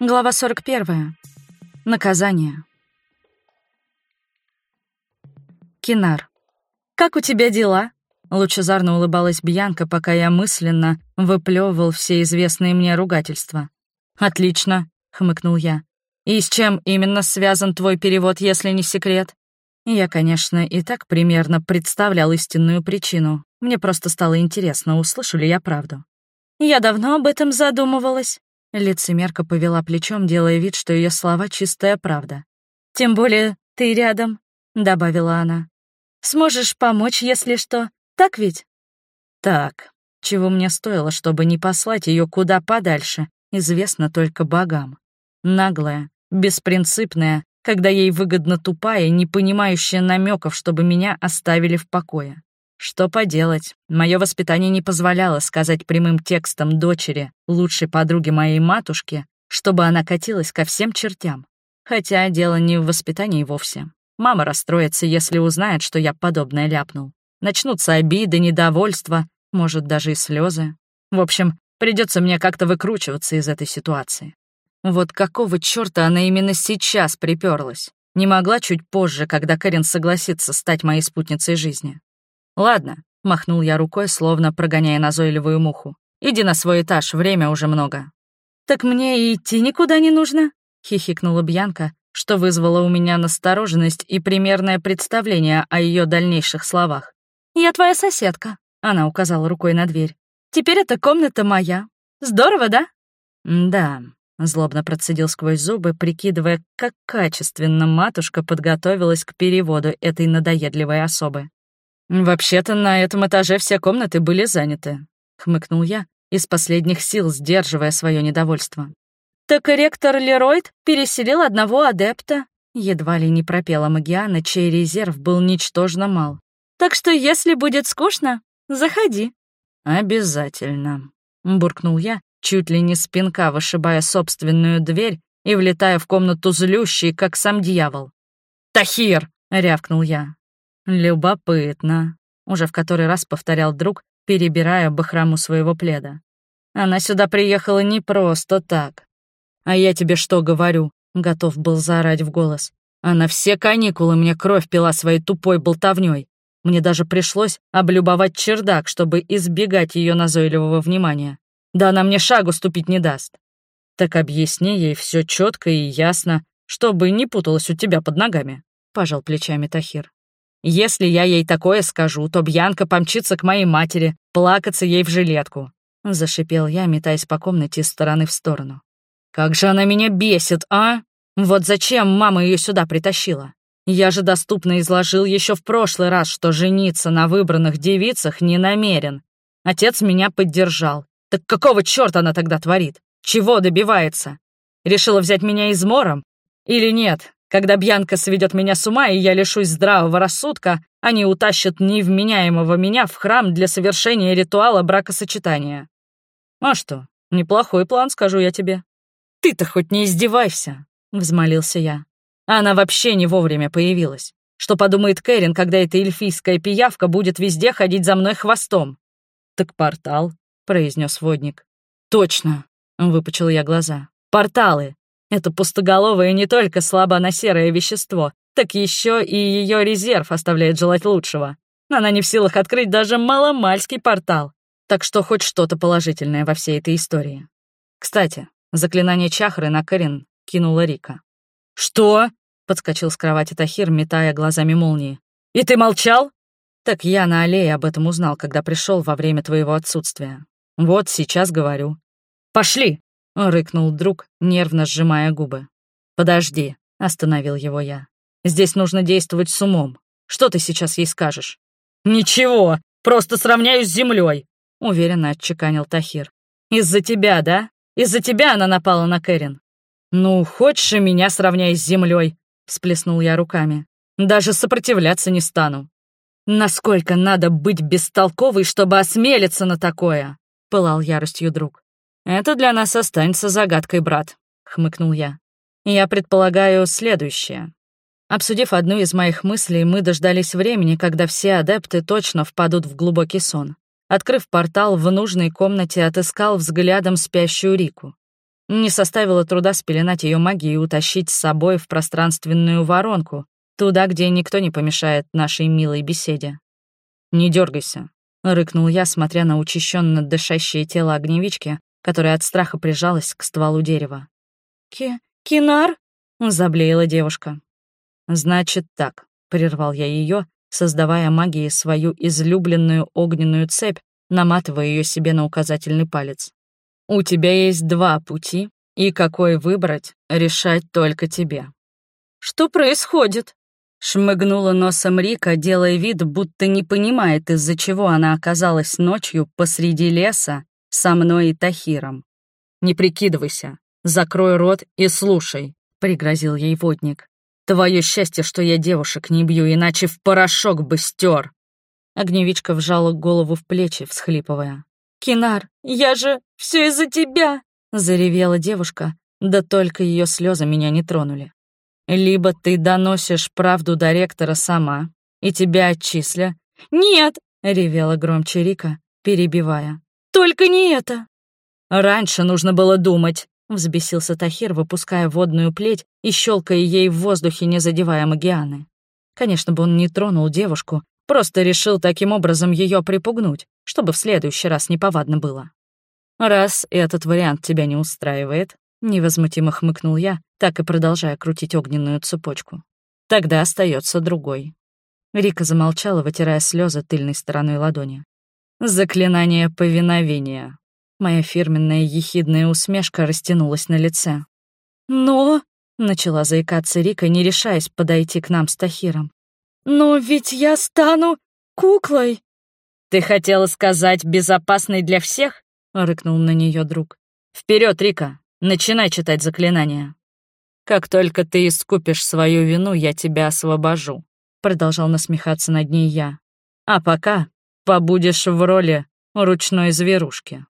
Глава 41. Наказание. Кинар. «Как у тебя дела?» Лучезарно улыбалась Бьянка, пока я мысленно выплевывал все известные мне ругательства. «Отлично», — хмыкнул я. «И с чем именно связан твой перевод, если не секрет?» Я, конечно, и так примерно представлял истинную причину. Мне просто стало интересно, услышу ли я правду. «Я давно об этом задумывалась», Лицемерка повела плечом, делая вид, что ее слова — чистая правда. «Тем более ты рядом», — добавила она. «Сможешь помочь, если что, так ведь?» «Так, чего мне стоило, чтобы не послать ее куда подальше, известно только богам. Наглая, беспринципная, когда ей выгодно тупая, не понимающая намеков, чтобы меня оставили в покое. Что поделать, мое воспитание не позволяло сказать прямым текстом дочери, лучшей подруге моей матушки, чтобы она катилась ко всем чертям. Хотя дело не в воспитании вовсе. Мама расстроится, если узнает, что я подобное ляпнул. Начнутся обиды, недовольство, может, даже и слезы. В общем, придется мне как-то выкручиваться из этой ситуации. Вот какого чёрта она именно сейчас приперлась? Не могла чуть позже, когда Кэрин согласится стать моей спутницей жизни. «Ладно», — махнул я рукой, словно прогоняя назойливую муху. «Иди на свой этаж, время уже много». «Так мне и идти никуда не нужно?» — хихикнула Бьянка, что вызвало у меня настороженность и примерное представление о ее дальнейших словах. «Я твоя соседка», — она указала рукой на дверь. «Теперь эта комната моя. Здорово, да?» «Да», — злобно процедил сквозь зубы, прикидывая, как качественно матушка подготовилась к переводу этой надоедливой особы. «Вообще-то на этом этаже все комнаты были заняты», — хмыкнул я, из последних сил сдерживая свое недовольство. «Так ректор Леройд переселил одного адепта», — едва ли не пропела Магиана, чей резерв был ничтожно мал. «Так что если будет скучно, заходи». «Обязательно», — буркнул я, чуть ли не спинка вышибая собственную дверь и влетая в комнату злющий, как сам дьявол. «Тахир!» — рявкнул я. «Любопытно», — уже в который раз повторял друг, перебирая бахрому своего пледа. «Она сюда приехала не просто так. А я тебе что говорю?» — готов был заорать в голос. «Она все каникулы мне кровь пила своей тупой болтовней. Мне даже пришлось облюбовать чердак, чтобы избегать ее назойливого внимания. Да она мне шагу ступить не даст. Так объясни ей все четко и ясно, чтобы не путалась у тебя под ногами», — пожал плечами Тахир. Если я ей такое скажу, то Бьянка помчится к моей матери, плакаться ей в жилетку. Зашипел я, метаясь по комнате из стороны в сторону. Как же она меня бесит, а? Вот зачем мама ее сюда притащила? Я же доступно изложил еще в прошлый раз, что жениться на выбранных девицах не намерен. Отец меня поддержал. Так какого черта она тогда творит? Чего добивается? Решила взять меня измором? Или нет, когда Бьянка сведет меня с ума, и я лишусь здравого рассудка, они утащат невменяемого меня в храм для совершения ритуала бракосочетания. А что, неплохой план, скажу я тебе. Ты-то хоть не издевайся, взмолился я. Она вообще не вовремя появилась. Что подумает Кэрин, когда эта эльфийская пиявка будет везде ходить за мной хвостом? Так портал, произнес водник. Точно, выпучил я глаза. Порталы. Это пустоголовое не только слабо на серое вещество, так еще и ее резерв оставляет желать лучшего. Она не в силах открыть даже маломальский портал. Так что хоть что-то положительное во всей этой истории. Кстати, заклинание чахры на Карин кинула Рика. «Что?» — подскочил с кровати Тахир, метая глазами молнии. «И ты молчал?» «Так я на аллее об этом узнал, когда пришел во время твоего отсутствия. Вот сейчас говорю. Пошли!» — рыкнул друг, нервно сжимая губы. «Подожди», — остановил его я. «Здесь нужно действовать с умом. Что ты сейчас ей скажешь?» «Ничего, просто сравняюсь с землей», — уверенно отчеканил Тахир. «Из-за тебя, да? Из-за тебя она напала на Кэрин». «Ну, хочешь и меня сравняй с землей», — всплеснул я руками. «Даже сопротивляться не стану». «Насколько надо быть бестолковой, чтобы осмелиться на такое?» — пылал яростью друг. «Это для нас останется загадкой, брат», — хмыкнул я. «Я предполагаю следующее. Обсудив одну из моих мыслей, мы дождались времени, когда все адепты точно впадут в глубокий сон. Открыв портал в нужной комнате, отыскал взглядом спящую Рику. Не составило труда спеленать ее магией и утащить с собой в пространственную воронку, туда, где никто не помешает нашей милой беседе. «Не дергайся, рыкнул я, смотря на учащенно дышащее тело огневички, которая от страха прижалась к стволу дерева. «Ки... Кинар?» — заблеяла девушка. «Значит так», — прервал я ее, создавая магией свою излюбленную огненную цепь, наматывая ее себе на указательный палец. «У тебя есть два пути, и какой выбрать, решать только тебе». «Что происходит?» Шмыгнула носом Рика, делая вид, будто не понимает, из-за чего она оказалась ночью посреди леса со мной и Тахиром. «Не прикидывайся, закрой рот и слушай», — пригрозил ей водник. «Твое счастье, что я девушек не бью, иначе в порошок бы стер. Огневичка вжала голову в плечи, всхлипывая. «Кинар, я же все из-за тебя!» — заревела девушка, да только ее слезы меня не тронули. Либо ты доносишь правду до ректора сама, и тебя отчисля. «Нет!» — ревела громче Рика, перебивая. «Только не это!» «Раньше нужно было думать», — взбесился Тахир, выпуская водную плеть и щелкая ей в воздухе, не задевая Магианы. Конечно бы он не тронул девушку, просто решил таким образом ее припугнуть, чтобы в следующий раз неповадно было. «Раз этот вариант тебя не устраивает, Невозмутимо хмыкнул я, так и продолжая крутить огненную цепочку. Тогда остается другой. Рика замолчала, вытирая слезы тыльной стороной ладони. Заклинание повиновения. Моя фирменная ехидная усмешка растянулась на лице. «Но...» — начала заикаться Рика, не решаясь подойти к нам с Тахиром. «Но ведь я стану куклой!» «Ты хотела сказать «безопасной для всех»?» — рыкнул на нее друг. Вперед, Рика, Начинай читать заклинания. Как только ты искупишь свою вину, я тебя освобожу», — продолжал насмехаться над ней я. «А пока побудешь в роли ручной зверушки».